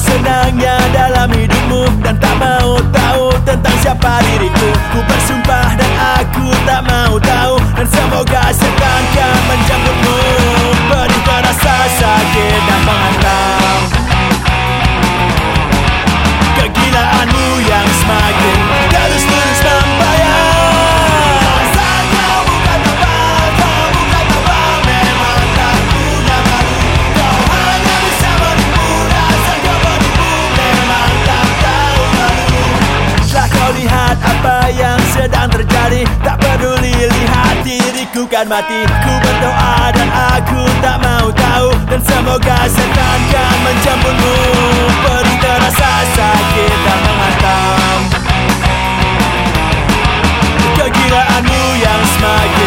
senangnya dalam hidupmu dan tak mau tahu tentang siapa dia. aku kan mati Ku berdoa dan aku tak mau tahu. Dan semoga setan kan menjemputmu. Beri terasa sakit dan menghantam. Kegilaanmu yang semakin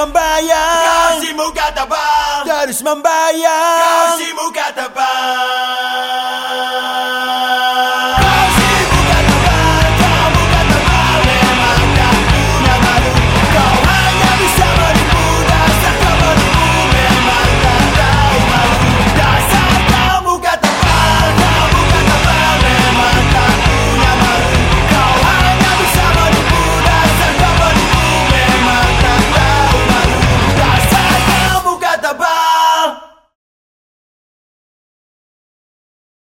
membayang Kau si muka tebal Terus membayang. Kau si muka tebal